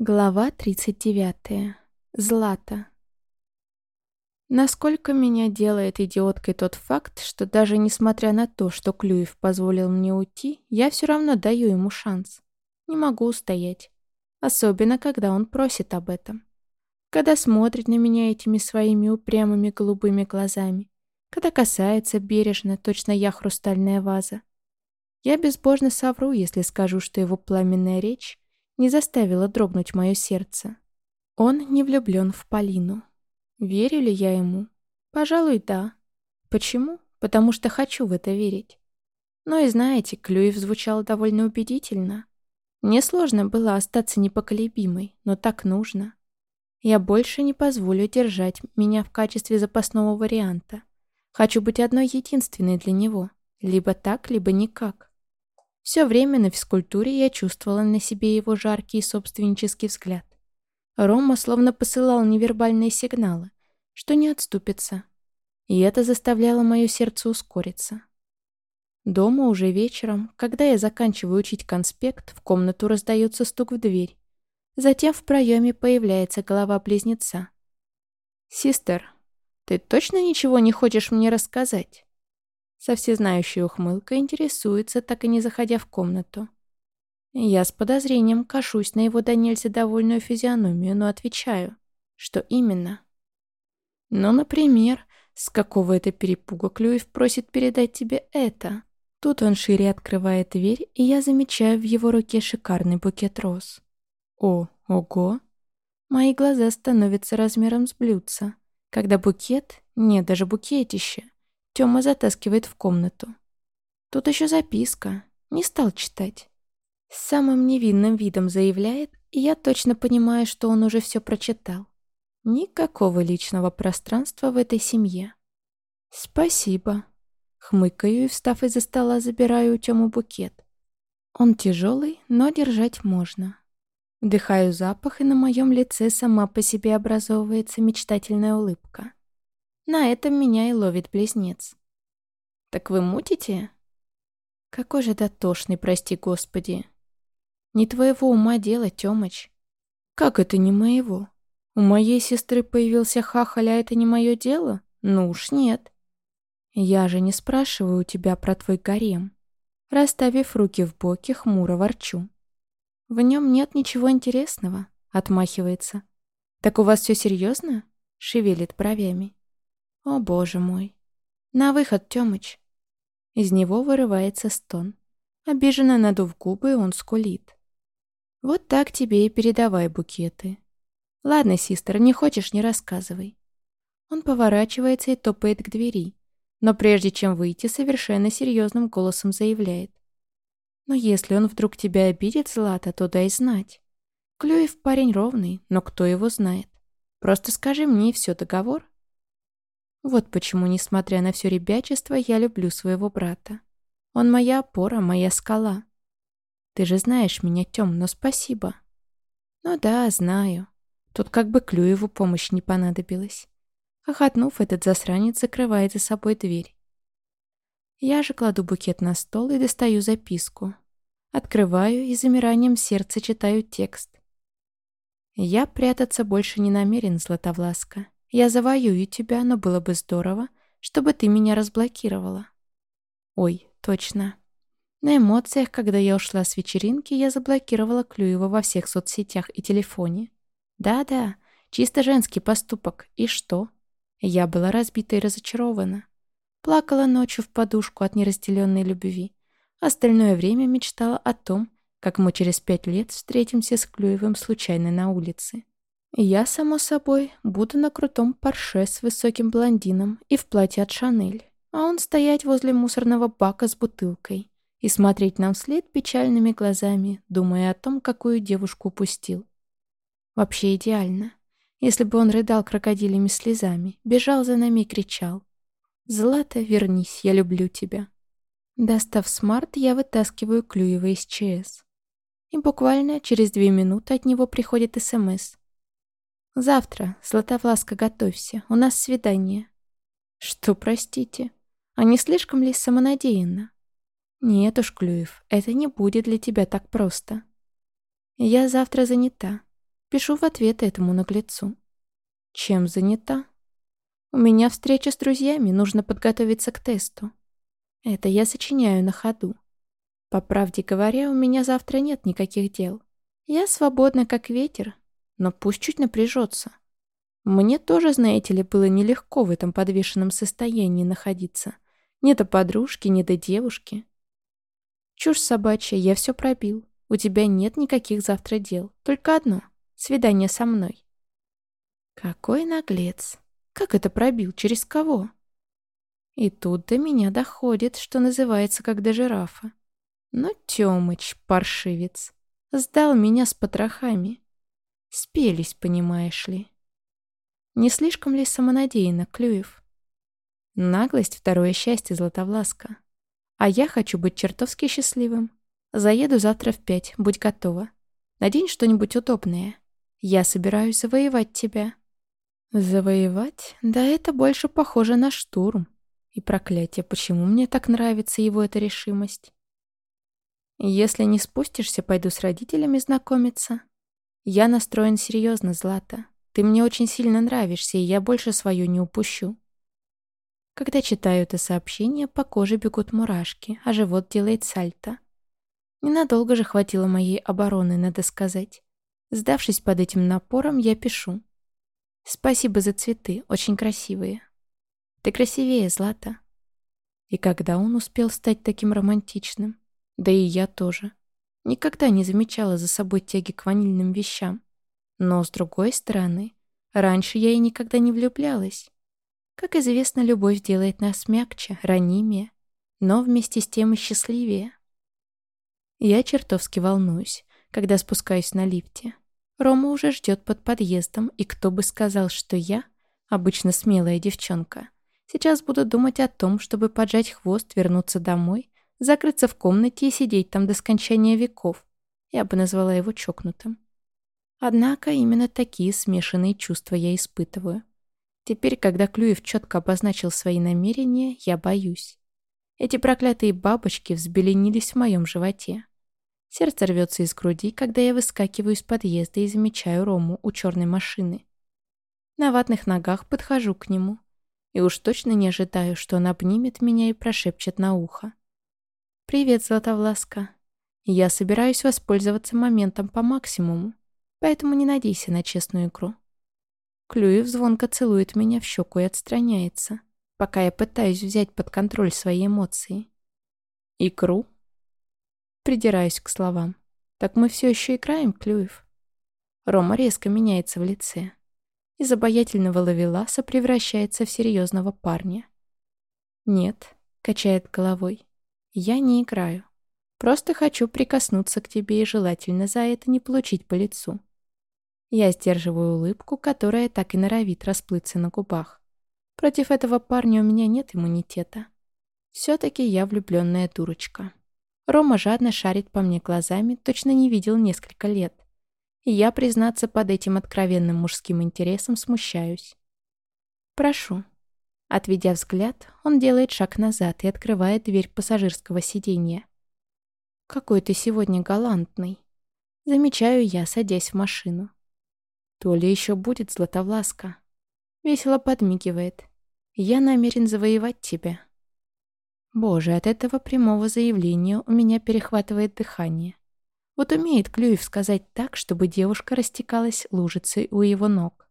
Глава 39. Злата. Насколько меня делает идиоткой тот факт, что даже несмотря на то, что Клюев позволил мне уйти, я все равно даю ему шанс. Не могу устоять. Особенно, когда он просит об этом. Когда смотрит на меня этими своими упрямыми голубыми глазами. Когда касается бережно, точно я хрустальная ваза. Я безбожно совру, если скажу, что его пламенная речь не заставила дрогнуть мое сердце. Он не влюблен в Полину. Верю ли я ему? Пожалуй, да. Почему? Потому что хочу в это верить. Но и знаете, Клюев звучал довольно убедительно. Мне сложно было остаться непоколебимой, но так нужно. Я больше не позволю держать меня в качестве запасного варианта. Хочу быть одной единственной для него. Либо так, либо никак. Все время на физкультуре я чувствовала на себе его жаркий собственнический взгляд. Рома словно посылал невербальные сигналы, что не отступится. И это заставляло мое сердце ускориться. Дома уже вечером, когда я заканчиваю учить конспект, в комнату раздается стук в дверь. Затем в проеме появляется голова близнеца. «Систер, ты точно ничего не хочешь мне рассказать?» Со всезнающей ухмылкой интересуется, так и не заходя в комнату. Я с подозрением кашусь на его до довольную физиономию, но отвечаю, что именно. Ну, например, с какого это перепуга Клюев просит передать тебе это? Тут он шире открывает дверь, и я замечаю в его руке шикарный букет роз. О, ого! Мои глаза становятся размером с блюдца, когда букет, нет, даже букетище, Тёма затаскивает в комнату. Тут еще записка. Не стал читать. С самым невинным видом заявляет, и я точно понимаю, что он уже все прочитал. Никакого личного пространства в этой семье. Спасибо. Хмыкаю и, встав из-за стола, забираю у Тёму букет. Он тяжелый, но держать можно. Вдыхаю запах, и на моем лице сама по себе образовывается мечтательная улыбка. На этом меня и ловит близнец. «Так вы мутите?» «Какой же дотошный, прости господи!» «Не твоего ума дело, Тёмыч». «Как это не моего? У моей сестры появился хахаль, а это не мое дело? Ну уж нет». «Я же не спрашиваю у тебя про твой гарем». Расставив руки в боки, хмуро ворчу. «В нем нет ничего интересного», — отмахивается. «Так у вас все серьезно?» — шевелит бровями. О, боже мой. На выход, Тёмыч. Из него вырывается стон. Обиженно надув губы, он скулит. Вот так тебе и передавай букеты. Ладно, систер, не хочешь, не рассказывай. Он поворачивается и топает к двери, но прежде чем выйти, совершенно серьезным голосом заявляет. Но если он вдруг тебя обидит, Злата, то дай знать. Клюев парень ровный, но кто его знает? Просто скажи мне и все, договор? Вот почему, несмотря на все ребячество, я люблю своего брата. Он моя опора, моя скала. Ты же знаешь меня, Тём, но спасибо. Ну да, знаю. Тут как бы Клюеву помощь не понадобилась. Хохотнув, этот засранец закрывает за собой дверь. Я же кладу букет на стол и достаю записку. Открываю и замиранием сердца читаю текст. Я прятаться больше не намерен, Златовласка. Я завоюю тебя, но было бы здорово, чтобы ты меня разблокировала. Ой, точно. На эмоциях, когда я ушла с вечеринки, я заблокировала Клюева во всех соцсетях и телефоне. Да-да, чисто женский поступок. И что? Я была разбита и разочарована. Плакала ночью в подушку от неразделенной любви. Остальное время мечтала о том, как мы через пять лет встретимся с Клюевым случайно на улице. Я, само собой, буду на крутом парше с высоким блондином и в платье от Шанель, а он стоять возле мусорного бака с бутылкой и смотреть нам вслед печальными глазами, думая о том, какую девушку упустил. Вообще идеально. Если бы он рыдал крокодилями слезами, бежал за нами и кричал. «Злата, вернись, я люблю тебя». Достав смарт, я вытаскиваю Клюева из ЧС. И буквально через две минуты от него приходит СМС. «Завтра, Златовласка, готовься, у нас свидание». «Что, простите? А не слишком ли самонадеянно?» «Нет уж, Клюев, это не будет для тебя так просто». «Я завтра занята. Пишу в ответ этому наглецу. Чем занята? У меня встреча с друзьями, нужно подготовиться к тесту. Это я сочиняю на ходу. По правде говоря, у меня завтра нет никаких дел. Я свободна, как ветер, но пусть чуть напряжется. Мне тоже, знаете ли, было нелегко в этом подвешенном состоянии находиться. Ни до подружки, ни до девушки. Чушь собачья, я все пробил. У тебя нет никаких завтра дел. Только одно — свидание со мной. Какой наглец. Как это пробил? Через кого? И тут до меня доходит, что называется, как до жирафа. Но Тёмыч, паршивец, сдал меня с потрохами. Спелись, понимаешь ли. Не слишком ли самонадеянно, Клюев? Наглость — второе счастье Златовласка. А я хочу быть чертовски счастливым. Заеду завтра в пять, будь готова. Надень что-нибудь удобное. Я собираюсь завоевать тебя. Завоевать? Да это больше похоже на штурм. И проклятие, почему мне так нравится его эта решимость? Если не спустишься, пойду с родителями знакомиться. Я настроен серьезно, Злата. Ты мне очень сильно нравишься, и я больше свою не упущу. Когда читаю это сообщение, по коже бегут мурашки, а живот делает сальто. Ненадолго же хватило моей обороны, надо сказать. Сдавшись под этим напором, я пишу. «Спасибо за цветы, очень красивые. Ты красивее, Злата». И когда он успел стать таким романтичным? Да и я тоже. Никогда не замечала за собой тяги к ванильным вещам. Но, с другой стороны, раньше я и никогда не влюблялась. Как известно, любовь делает нас мягче, ранимее, но вместе с тем и счастливее. Я чертовски волнуюсь, когда спускаюсь на лифте. Рома уже ждет под подъездом, и кто бы сказал, что я, обычно смелая девчонка, сейчас буду думать о том, чтобы поджать хвост, вернуться домой, закрыться в комнате и сидеть там до скончания веков. Я бы назвала его чокнутым. Однако именно такие смешанные чувства я испытываю. Теперь, когда Клюев четко обозначил свои намерения, я боюсь. Эти проклятые бабочки взбеленились в моем животе. Сердце рвется из груди, когда я выскакиваю из подъезда и замечаю Рому у черной машины. На ватных ногах подхожу к нему. И уж точно не ожидаю, что он обнимет меня и прошепчет на ухо. «Привет, Златовласка. Я собираюсь воспользоваться моментом по максимуму, поэтому не надейся на честную игру». Клюев звонко целует меня в щеку и отстраняется, пока я пытаюсь взять под контроль свои эмоции. «Икру?» Придираюсь к словам. «Так мы все еще играем, Клюев?» Рома резко меняется в лице. Из обаятельного ловеласа превращается в серьезного парня. «Нет», — качает головой, — «я не играю. Просто хочу прикоснуться к тебе и желательно за это не получить по лицу. Я сдерживаю улыбку, которая так и норовит расплыться на губах. Против этого парня у меня нет иммунитета. Все-таки я влюбленная дурочка. Рома жадно шарит по мне глазами, точно не видел несколько лет. И я, признаться, под этим откровенным мужским интересом смущаюсь. «Прошу». Отведя взгляд, он делает шаг назад и открывает дверь пассажирского сиденья. «Какой ты сегодня галантный». Замечаю я, садясь в машину. То ли еще будет Златовласка. Весело подмигивает. Я намерен завоевать тебя. Боже, от этого прямого заявления у меня перехватывает дыхание. Вот умеет Клюев сказать так, чтобы девушка растекалась лужицей у его ног.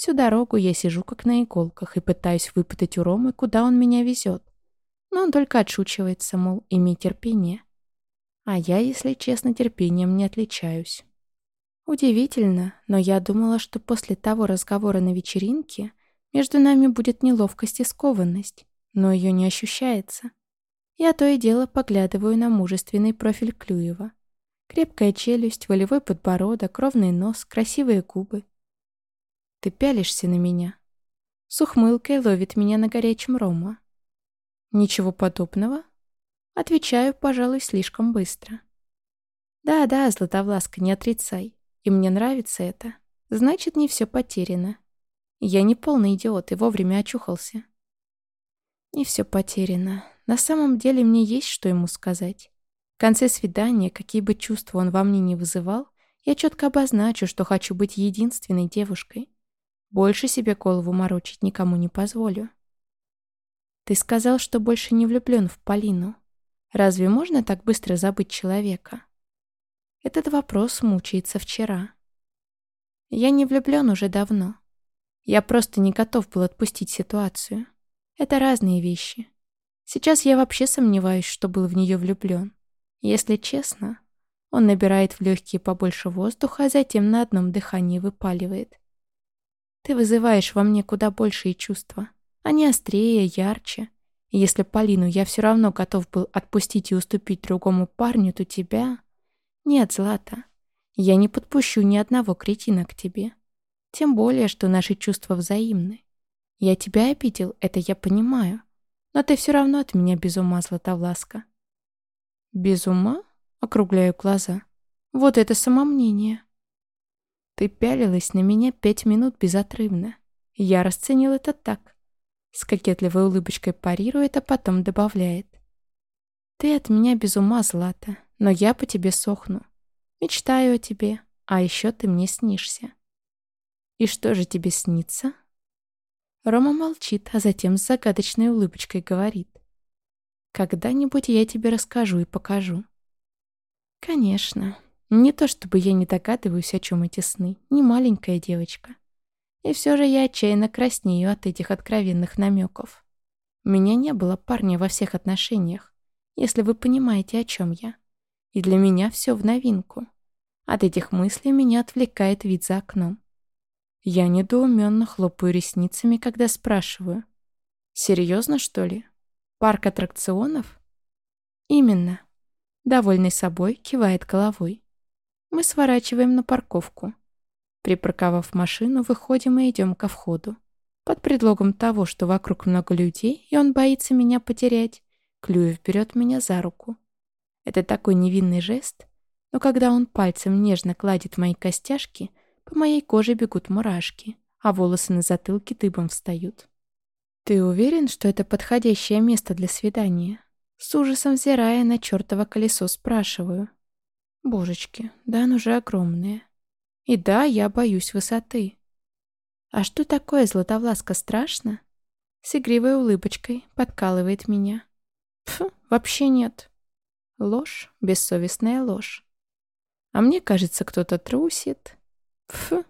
Всю дорогу я сижу как на иголках и пытаюсь выпытать у Ромы, куда он меня везет. Но он только отшучивается, мол, имей терпение. А я, если честно, терпением не отличаюсь. Удивительно, но я думала, что после того разговора на вечеринке между нами будет неловкость и скованность, но ее не ощущается. Я то и дело поглядываю на мужественный профиль Клюева. Крепкая челюсть, волевой подбородок, ровный нос, красивые губы. Ты пялишься на меня. С ухмылкой ловит меня на горячем рома. Ничего подобного? Отвечаю, пожалуй, слишком быстро. Да-да, Златовласка, не отрицай. И мне нравится это. Значит, не все потеряно. Я не полный идиот и вовремя очухался. Не все потеряно. На самом деле мне есть что ему сказать. В конце свидания, какие бы чувства он во мне не вызывал, Я четко обозначу, что хочу быть единственной девушкой. Больше себе голову морочить никому не позволю. Ты сказал, что больше не влюблен в Полину. Разве можно так быстро забыть человека? Этот вопрос мучается вчера. Я не влюблен уже давно. Я просто не готов был отпустить ситуацию. Это разные вещи. Сейчас я вообще сомневаюсь, что был в нее влюблен. Если честно, он набирает в легкие побольше воздуха, а затем на одном дыхании выпаливает. Ты вызываешь во мне куда большие чувства. Они острее, ярче. Если Полину я все равно готов был отпустить и уступить другому парню, то тебя... Нет, Злата, я не подпущу ни одного кретина к тебе. Тем более, что наши чувства взаимны. Я тебя обидел, это я понимаю. Но ты все равно от меня без ума, Златовласка. Без ума? Округляю глаза. Вот это самомнение. Ты пялилась на меня пять минут безотрывно. Я расценил это так. С кокетливой улыбочкой парирует, а потом добавляет. Ты от меня без ума, Злата, но я по тебе сохну. Мечтаю о тебе, а еще ты мне снишься. И что же тебе снится? Рома молчит, а затем с загадочной улыбочкой говорит. «Когда-нибудь я тебе расскажу и покажу». «Конечно. Не то чтобы я не догадываюсь, о чем эти сны. Не маленькая девочка. И все же я отчаянно краснею от этих откровенных намеков. У меня не было парня во всех отношениях, если вы понимаете, о чем я. И для меня все в новинку. От этих мыслей меня отвлекает вид за окном. Я недоуменно хлопаю ресницами, когда спрашиваю. «Серьезно, что ли? Парк аттракционов?» «Именно». Довольный собой, кивает головой. Мы сворачиваем на парковку. Припарковав машину, выходим и идем ко входу. Под предлогом того, что вокруг много людей, и он боится меня потерять, Клюев берет меня за руку. Это такой невинный жест, но когда он пальцем нежно кладет мои костяшки, по моей коже бегут мурашки, а волосы на затылке дыбом встают. «Ты уверен, что это подходящее место для свидания?» С ужасом взирая на чертово колесо, спрашиваю. «Божечки, да оно же огромное. И да, я боюсь высоты». «А что такое, Златовласка, страшно?» С игривой улыбочкой подкалывает меня. Пф, вообще нет. Ложь, бессовестная ложь. А мне кажется, кто-то трусит, Фу.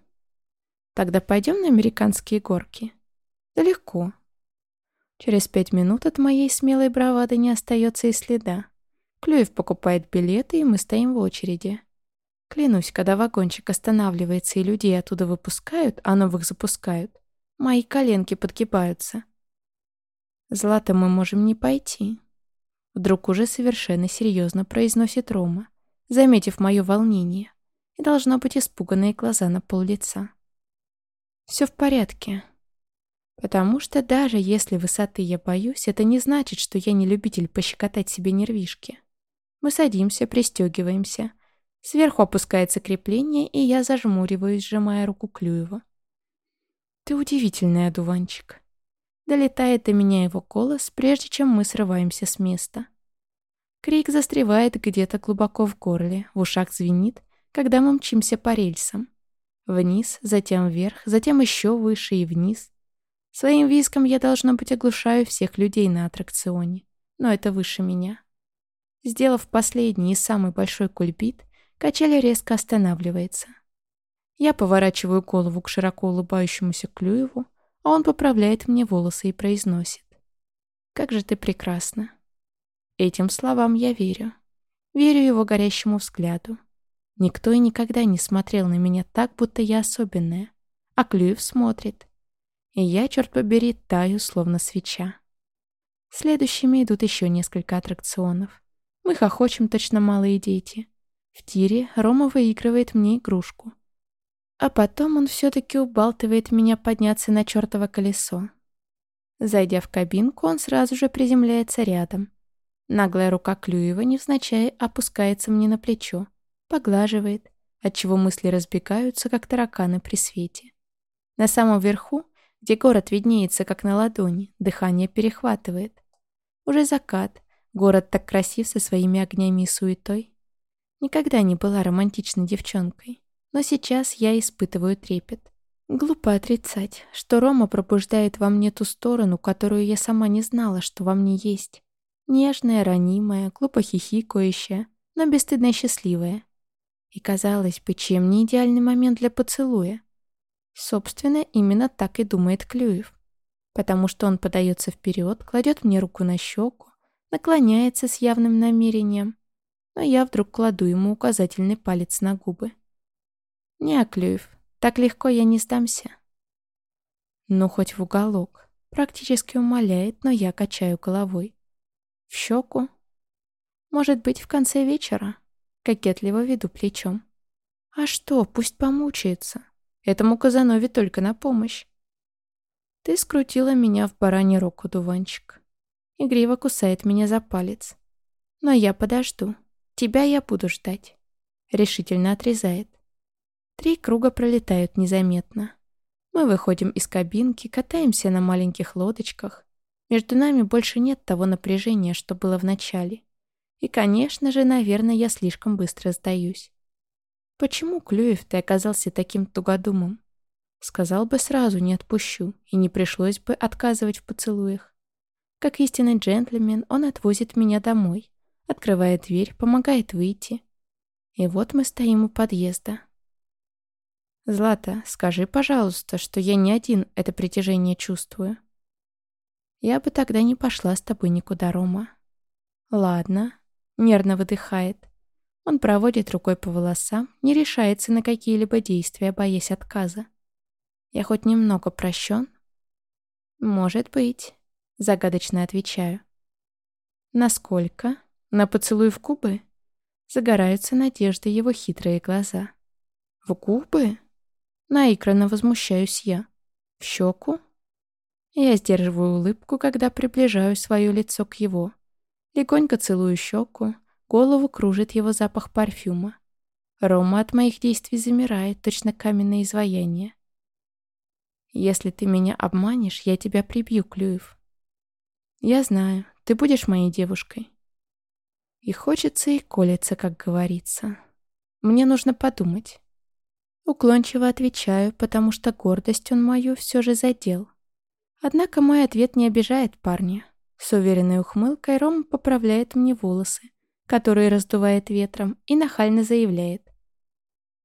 Тогда пойдем на американские горки. Далеко. Через пять минут от моей смелой бравады не остается и следа. Клюев покупает билеты, и мы стоим в очереди. Клянусь, когда вагончик останавливается и людей оттуда выпускают, а новых запускают, мои коленки подгибаются. Злато мы можем не пойти. Вдруг уже совершенно серьезно произносит Рома, заметив мое волнение и должно быть испуганные глаза на пол лица. Все в порядке. Потому что даже если высоты я боюсь, это не значит, что я не любитель пощекотать себе нервишки. Мы садимся, пристегиваемся. Сверху опускается крепление, и я зажмуриваюсь, сжимая руку Клюева. «Ты удивительный одуванчик». Долетает до меня его голос, прежде чем мы срываемся с места. Крик застревает где-то глубоко в горле, в ушах звенит, когда мы мчимся по рельсам. Вниз, затем вверх, затем еще выше и вниз. Своим виском я, должно быть, оглушаю всех людей на аттракционе, но это выше меня. Сделав последний и самый большой кульбит, качель резко останавливается. Я поворачиваю голову к широко улыбающемуся Клюеву, а он поправляет мне волосы и произносит. «Как же ты прекрасна!» Этим словам я верю. Верю его горящему взгляду. Никто и никогда не смотрел на меня так, будто я особенная. А Клюев смотрит. И я, черт побери, таю, словно свеча. Следующими идут еще несколько аттракционов. Мы хохочем точно малые дети. В тире Рома выигрывает мне игрушку. А потом он все-таки убалтывает меня подняться на чертово колесо. Зайдя в кабинку, он сразу же приземляется рядом. Наглая рука Клюева невзначай опускается мне на плечо поглаживает, отчего мысли разбегаются, как тараканы при свете. На самом верху, где город виднеется, как на ладони, дыхание перехватывает. Уже закат, город так красив со своими огнями и суетой. Никогда не была романтичной девчонкой, но сейчас я испытываю трепет. Глупо отрицать, что Рома пробуждает во мне ту сторону, которую я сама не знала, что во мне есть. Нежная, ранимая, глупо хихикающая, но бесстыдно счастливая. И казалось бы, чем не идеальный момент для поцелуя? Собственно, именно так и думает Клюев. Потому что он подается вперед, кладет мне руку на щеку, наклоняется с явным намерением, но я вдруг кладу ему указательный палец на губы. «Не, Клюев, так легко я не сдамся». Ну, хоть в уголок. Практически умоляет, но я качаю головой. В щеку? Может быть, в конце вечера? Кокетливо веду плечом. А что, пусть помучается. Этому Казанове только на помощь. Ты скрутила меня в баране руку, дуванчик. Игриво кусает меня за палец. Но я подожду. Тебя я буду ждать. Решительно отрезает. Три круга пролетают незаметно. Мы выходим из кабинки, катаемся на маленьких лодочках. Между нами больше нет того напряжения, что было в начале. И, конечно же, наверное, я слишком быстро сдаюсь. Почему Клюев ты оказался таким тугодумом? Сказал бы сразу, не отпущу, и не пришлось бы отказывать в поцелуях. Как истинный джентльмен, он отвозит меня домой, открывает дверь, помогает выйти. И вот мы стоим у подъезда. «Злата, скажи, пожалуйста, что я не один это притяжение чувствую». «Я бы тогда не пошла с тобой никуда, Рома». «Ладно», — нервно выдыхает. Он проводит рукой по волосам, не решается на какие-либо действия, боясь отказа. «Я хоть немного прощен?» «Может быть», — загадочно отвечаю. «Насколько?» На поцелуй в губы? Загораются надежды его хитрые глаза. В губы? Наигранно возмущаюсь я. В щеку? Я сдерживаю улыбку, когда приближаю свое лицо к его. Легонько целую щеку, голову кружит его запах парфюма. Рома от моих действий замирает, точно каменное изваяние. «Если ты меня обманешь, я тебя прибью, Клюев». «Я знаю, ты будешь моей девушкой». И хочется, и колется, как говорится. Мне нужно подумать. Уклончиво отвечаю, потому что гордость он мою все же задел. Однако мой ответ не обижает парня. С уверенной ухмылкой Рома поправляет мне волосы, которые раздувает ветром, и нахально заявляет.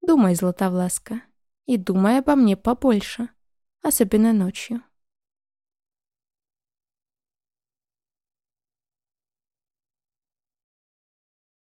«Думай, Златовласка, и думай обо мне побольше, особенно ночью».